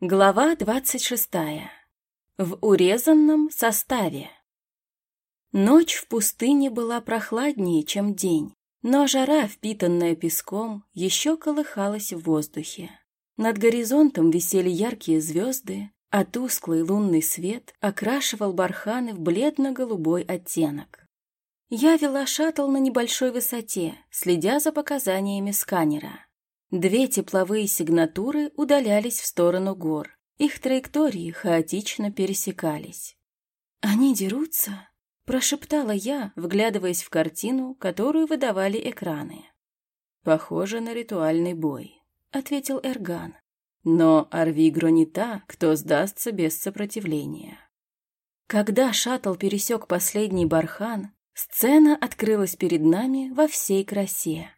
Глава двадцать шестая. В урезанном составе. Ночь в пустыне была прохладнее, чем день, но жара, впитанная песком, еще колыхалась в воздухе. Над горизонтом висели яркие звезды, а тусклый лунный свет окрашивал барханы в бледно-голубой оттенок. Я вела шаттл на небольшой высоте, следя за показаниями сканера. Две тепловые сигнатуры удалялись в сторону гор. Их траектории хаотично пересекались. «Они дерутся?» – прошептала я, вглядываясь в картину, которую выдавали экраны. «Похоже на ритуальный бой», — ответил Эрган. «Но Арвигро не та, кто сдастся без сопротивления». Когда шаттл пересек последний бархан, сцена открылась перед нами во всей красе.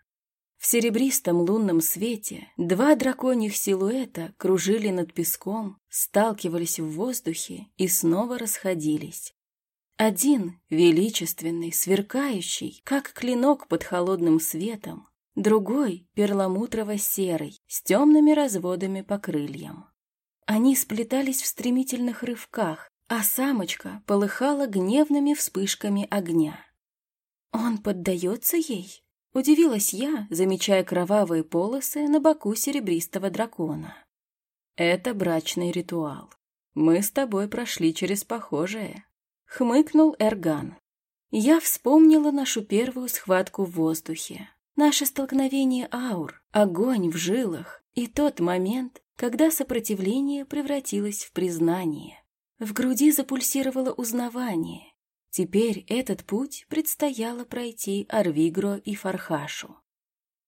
В серебристом лунном свете два драконьих силуэта кружили над песком, сталкивались в воздухе и снова расходились. Один, величественный, сверкающий, как клинок под холодным светом, другой, перламутрово-серый, с темными разводами по крыльям. Они сплетались в стремительных рывках, а самочка полыхала гневными вспышками огня. «Он поддается ей?» Удивилась я, замечая кровавые полосы на боку серебристого дракона. «Это брачный ритуал. Мы с тобой прошли через похожее», — хмыкнул Эрган. Я вспомнила нашу первую схватку в воздухе, наше столкновение аур, огонь в жилах и тот момент, когда сопротивление превратилось в признание. В груди запульсировало узнавание, Теперь этот путь предстояло пройти Арвигро и Фархашу.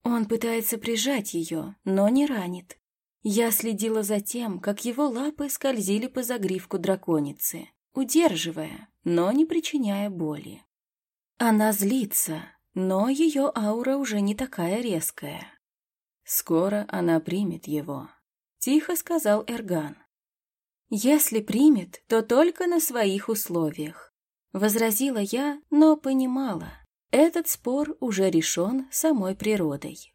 Он пытается прижать ее, но не ранит. Я следила за тем, как его лапы скользили по загривку драконицы, удерживая, но не причиняя боли. Она злится, но ее аура уже не такая резкая. «Скоро она примет его», — тихо сказал Эрган. «Если примет, то только на своих условиях. Возразила я, но понимала, этот спор уже решен самой природой.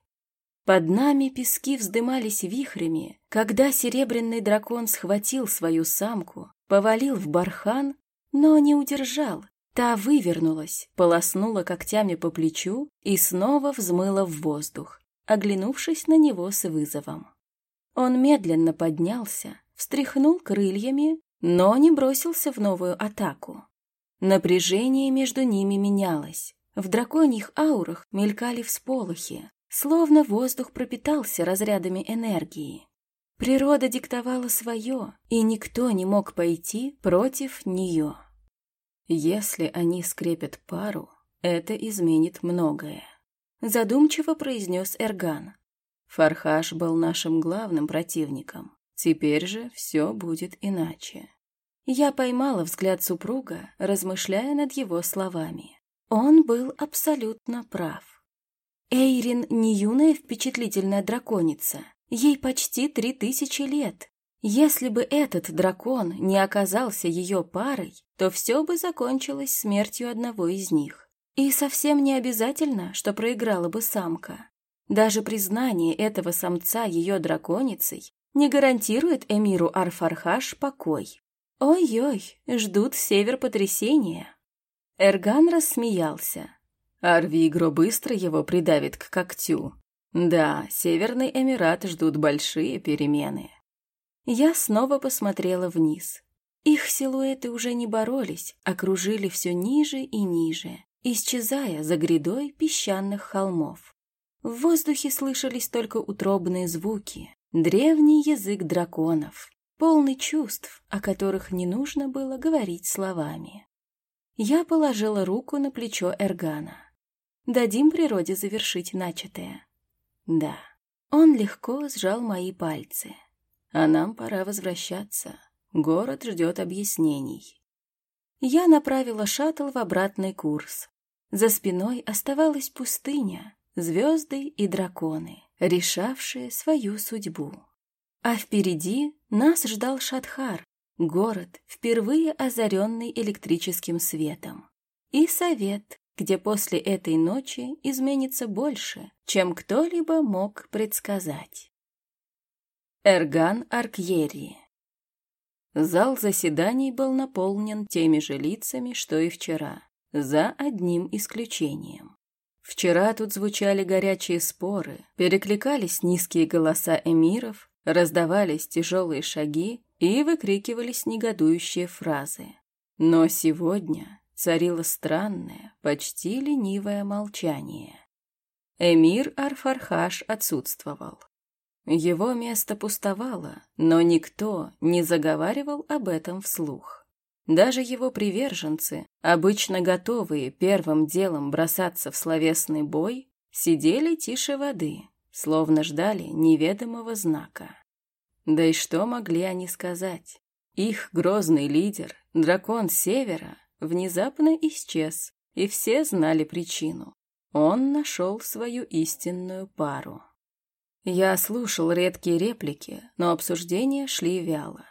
Под нами пески вздымались вихрями, когда серебряный дракон схватил свою самку, повалил в бархан, но не удержал. Та вывернулась, полоснула когтями по плечу и снова взмыла в воздух, оглянувшись на него с вызовом. Он медленно поднялся, встряхнул крыльями, но не бросился в новую атаку. Напряжение между ними менялось. В драконьих аурах мелькали всполохи, словно воздух пропитался разрядами энергии. Природа диктовала свое, и никто не мог пойти против нее. Если они скрепят пару, это изменит многое. Задумчиво произнес Эрган. Фархаш был нашим главным противником. Теперь же все будет иначе. Я поймала взгляд супруга, размышляя над его словами. Он был абсолютно прав. Эйрин не юная впечатлительная драконица. Ей почти три тысячи лет. Если бы этот дракон не оказался ее парой, то все бы закончилось смертью одного из них. И совсем не обязательно, что проиграла бы самка. Даже признание этого самца ее драконицей не гарантирует Эмиру Арфархаш покой. «Ой-ой, ждут север потрясения». Эрган рассмеялся. Арвигро быстро его придавит к когтю. Да, Северный Эмират ждут большие перемены. Я снова посмотрела вниз. Их силуэты уже не боролись, окружили все ниже и ниже, исчезая за грядой песчаных холмов. В воздухе слышались только утробные звуки, древний язык драконов полный чувств, о которых не нужно было говорить словами. Я положила руку на плечо Эргана. Дадим природе завершить начатое. Да, он легко сжал мои пальцы. А нам пора возвращаться. Город ждет объяснений. Я направила шаттл в обратный курс. За спиной оставалась пустыня, звезды и драконы, решавшие свою судьбу. А впереди нас ждал Шатхар, город, впервые озаренный электрическим светом. И совет, где после этой ночи изменится больше, чем кто-либо мог предсказать. Эрган Аркьери Зал заседаний был наполнен теми же лицами, что и вчера, за одним исключением. Вчера тут звучали горячие споры, перекликались низкие голоса эмиров, раздавались тяжелые шаги и выкрикивались негодующие фразы. Но сегодня царило странное, почти ленивое молчание. Эмир Арфархаш отсутствовал. Его место пустовало, но никто не заговаривал об этом вслух. Даже его приверженцы, обычно готовые первым делом бросаться в словесный бой, сидели тише воды, словно ждали неведомого знака. Да и что могли они сказать? Их грозный лидер, дракон Севера, внезапно исчез, и все знали причину. Он нашел свою истинную пару. Я слушал редкие реплики, но обсуждения шли вяло.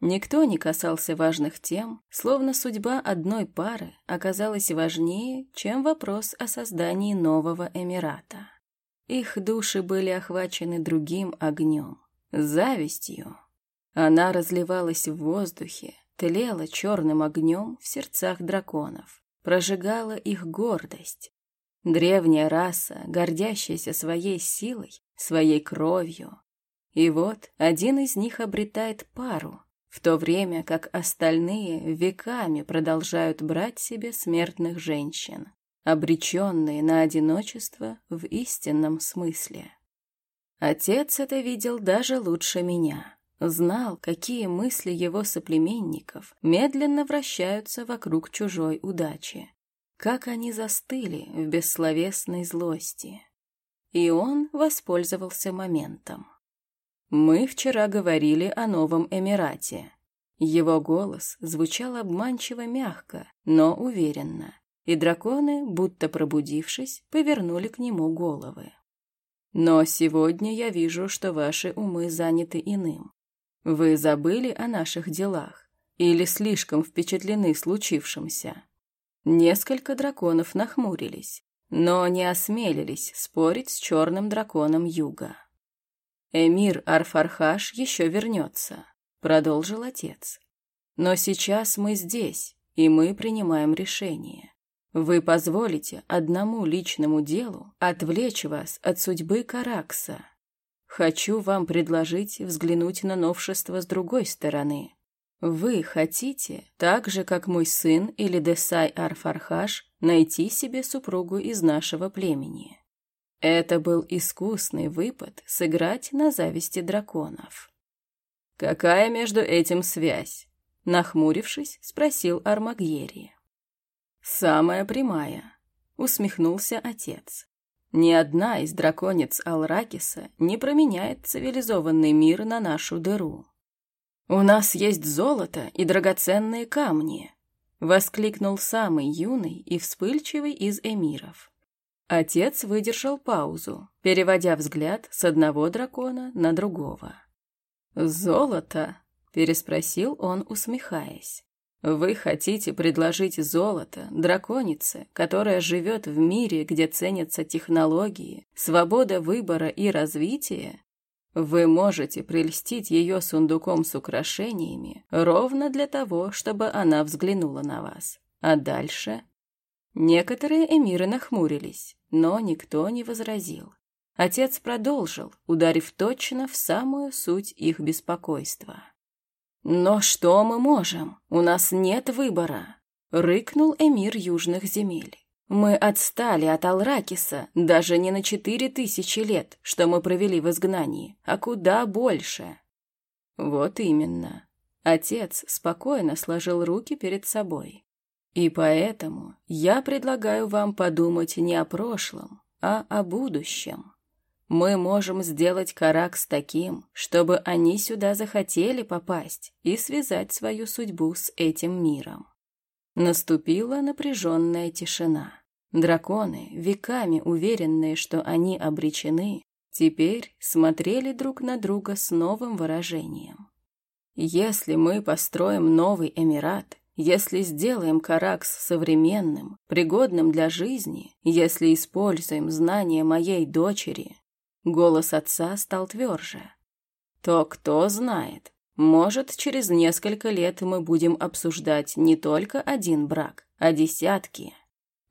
Никто не касался важных тем, словно судьба одной пары оказалась важнее, чем вопрос о создании нового Эмирата. Их души были охвачены другим огнем — завистью. Она разливалась в воздухе, тлела черным огнем в сердцах драконов, прожигала их гордость. Древняя раса, гордящаяся своей силой, своей кровью. И вот один из них обретает пару, в то время как остальные веками продолжают брать себе смертных женщин, обреченные на одиночество в истинном смысле. Отец это видел даже лучше меня. Знал, какие мысли его соплеменников медленно вращаются вокруг чужой удачи. Как они застыли в бессловесной злости. И он воспользовался моментом. Мы вчера говорили о новом Эмирате. Его голос звучал обманчиво мягко, но уверенно, и драконы, будто пробудившись, повернули к нему головы. Но сегодня я вижу, что ваши умы заняты иным. Вы забыли о наших делах или слишком впечатлены случившимся? Несколько драконов нахмурились, но не осмелились спорить с черным драконом юга. «Эмир Арфархаш еще вернется», — продолжил отец. «Но сейчас мы здесь, и мы принимаем решение. Вы позволите одному личному делу отвлечь вас от судьбы Каракса, Хочу вам предложить взглянуть на новшество с другой стороны. Вы хотите, так же, как мой сын или Десай Арфархаш, найти себе супругу из нашего племени. Это был искусный выпад сыграть на зависти драконов. «Какая между этим связь?» Нахмурившись, спросил Армагьери. «Самая прямая», — усмехнулся отец. Ни одна из драконец Алракиса не променяет цивилизованный мир на нашу дыру. «У нас есть золото и драгоценные камни», — воскликнул самый юный и вспыльчивый из эмиров. Отец выдержал паузу, переводя взгляд с одного дракона на другого. «Золото?» — переспросил он, усмехаясь. Вы хотите предложить золото драконице, которая живет в мире, где ценятся технологии, свобода выбора и развитие? Вы можете прельстить ее сундуком с украшениями ровно для того, чтобы она взглянула на вас. А дальше? Некоторые эмиры нахмурились, но никто не возразил. Отец продолжил, ударив точно в самую суть их беспокойства. «Но что мы можем? У нас нет выбора», — рыкнул эмир южных земель. «Мы отстали от Алракиса даже не на четыре тысячи лет, что мы провели в изгнании, а куда больше». «Вот именно». Отец спокойно сложил руки перед собой. «И поэтому я предлагаю вам подумать не о прошлом, а о будущем». Мы можем сделать Каракс таким, чтобы они сюда захотели попасть и связать свою судьбу с этим миром. Наступила напряженная тишина. Драконы, веками уверенные, что они обречены, теперь смотрели друг на друга с новым выражением. Если мы построим новый Эмират, если сделаем Каракс современным, пригодным для жизни, если используем знания моей дочери, Голос отца стал тверже. То кто знает, Может, через несколько лет мы будем обсуждать не только один брак, а десятки.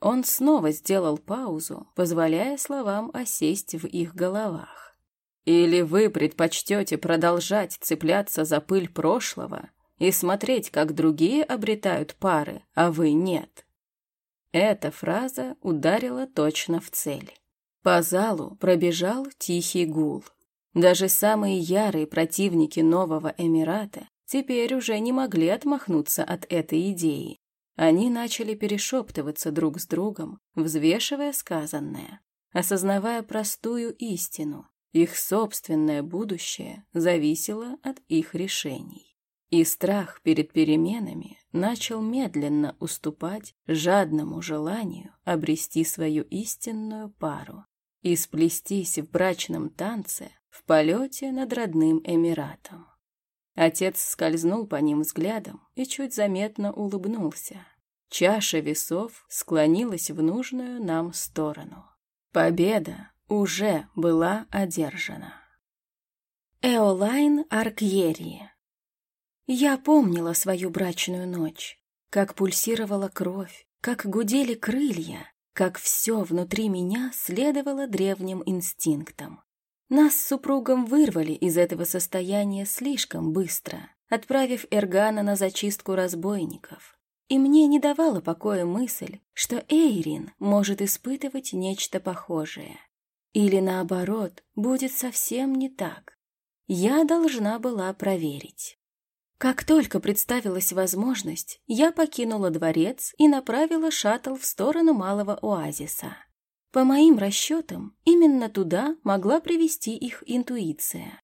Он снова сделал паузу, позволяя словам осесть в их головах. Или вы предпочтете продолжать цепляться за пыль прошлого и смотреть, как другие обретают пары, а вы нет? Эта фраза ударила точно в цель. По залу пробежал тихий гул. Даже самые ярые противники нового Эмирата теперь уже не могли отмахнуться от этой идеи. Они начали перешептываться друг с другом, взвешивая сказанное, осознавая простую истину. Их собственное будущее зависело от их решений. И страх перед переменами начал медленно уступать жадному желанию обрести свою истинную пару и сплестись в брачном танце в полете над родным Эмиратом. Отец скользнул по ним взглядом и чуть заметно улыбнулся. Чаша весов склонилась в нужную нам сторону. Победа уже была одержана. Эолайн Аркьерии Я помнила свою брачную ночь, как пульсировала кровь, как гудели крылья, как все внутри меня следовало древним инстинктам. Нас с супругом вырвали из этого состояния слишком быстро, отправив Эргана на зачистку разбойников. И мне не давала покоя мысль, что Эйрин может испытывать нечто похожее. Или наоборот, будет совсем не так. Я должна была проверить. Как только представилась возможность, я покинула дворец и направила шаттл в сторону малого оазиса. По моим расчетам, именно туда могла привести их интуиция.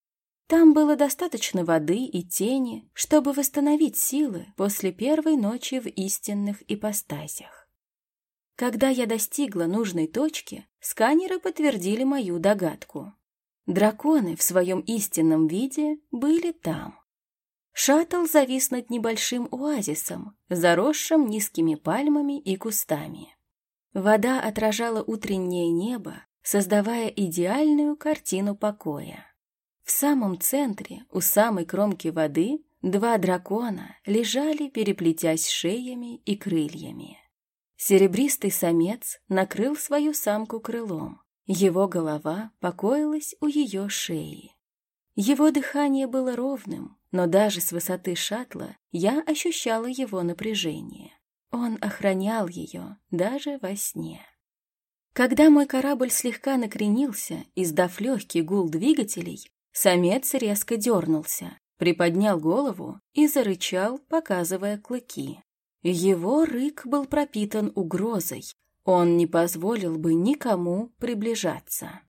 Там было достаточно воды и тени, чтобы восстановить силы после первой ночи в истинных ипостасях. Когда я достигла нужной точки, сканеры подтвердили мою догадку. Драконы в своем истинном виде были там. Шаттл завис над небольшим оазисом, заросшим низкими пальмами и кустами. Вода отражала утреннее небо, создавая идеальную картину покоя. В самом центре, у самой кромки воды, два дракона лежали, переплетясь шеями и крыльями. Серебристый самец накрыл свою самку крылом. Его голова покоилась у ее шеи. Его дыхание было ровным, но даже с высоты шаттла я ощущала его напряжение. Он охранял ее даже во сне. Когда мой корабль слегка накренился, издав легкий гул двигателей, самец резко дернулся, приподнял голову и зарычал, показывая клыки. Его рык был пропитан угрозой, он не позволил бы никому приближаться.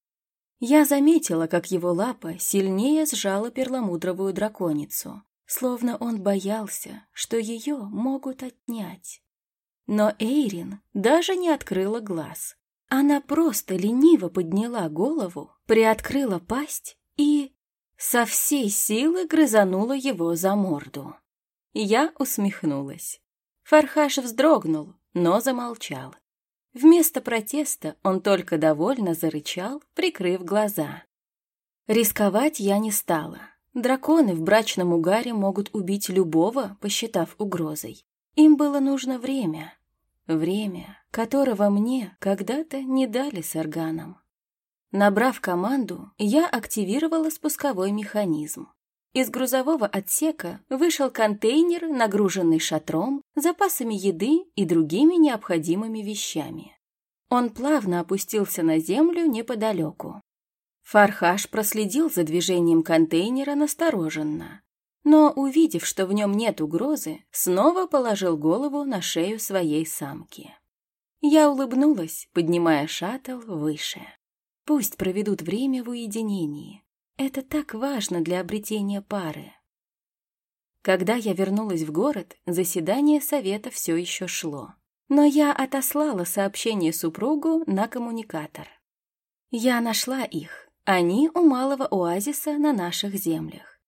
Я заметила, как его лапа сильнее сжала перламутровую драконицу, словно он боялся, что ее могут отнять. Но Эйрин даже не открыла глаз. Она просто лениво подняла голову, приоткрыла пасть и со всей силы грызанула его за морду. Я усмехнулась. Фархаш вздрогнул, но замолчал. Вместо протеста он только довольно зарычал, прикрыв глаза. Рисковать я не стала. Драконы в брачном угаре могут убить любого, посчитав угрозой. Им было нужно время, Время, которого мне когда-то не дали с органом. Набрав команду, я активировала спусковой механизм. Из грузового отсека вышел контейнер, нагруженный шатром, запасами еды и другими необходимыми вещами. Он плавно опустился на землю неподалеку. Фархаш проследил за движением контейнера настороженно, но, увидев, что в нем нет угрозы, снова положил голову на шею своей самки. Я улыбнулась, поднимая шаттл выше. Пусть проведут время в уединении. Это так важно для обретения пары. Когда я вернулась в город, заседание совета все еще шло. Но я отослала сообщение супругу на коммуникатор. Я нашла их. Они у малого оазиса на наших землях.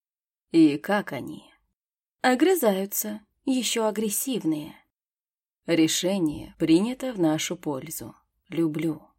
И как они? Огрызаются, еще агрессивные. Решение принято в нашу пользу. Люблю.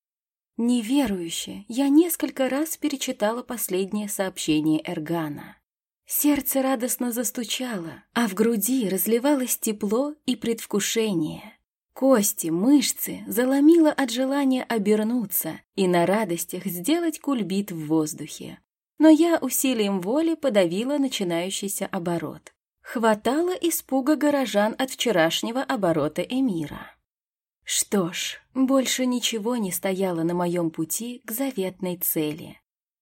Неверующе, я несколько раз перечитала последнее сообщение Эргана. Сердце радостно застучало, а в груди разливалось тепло и предвкушение. Кости, мышцы заломило от желания обернуться и на радостях сделать кульбит в воздухе. Но я усилием воли подавила начинающийся оборот. Хватало испуга горожан от вчерашнего оборота Эмира. Что ж, больше ничего не стояло на моем пути к заветной цели.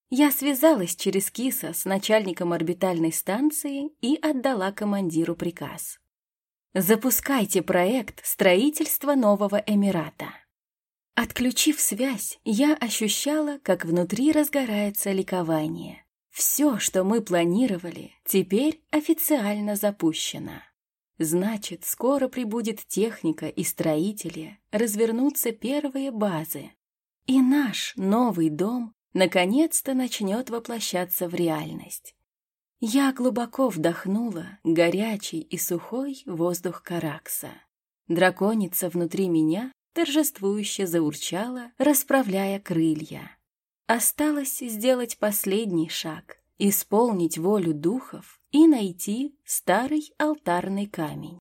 Я связалась через Киса с начальником орбитальной станции и отдала командиру приказ. «Запускайте проект строительства нового Эмирата». Отключив связь, я ощущала, как внутри разгорается ликование. Все, что мы планировали, теперь официально запущено. Значит, скоро прибудет техника и строители, развернутся первые базы. И наш новый дом наконец-то начнет воплощаться в реальность. Я глубоко вдохнула горячий и сухой воздух Каракса. Драконица внутри меня торжествующе заурчала, расправляя крылья. Осталось сделать последний шаг, исполнить волю духов и найти старый алтарный камень.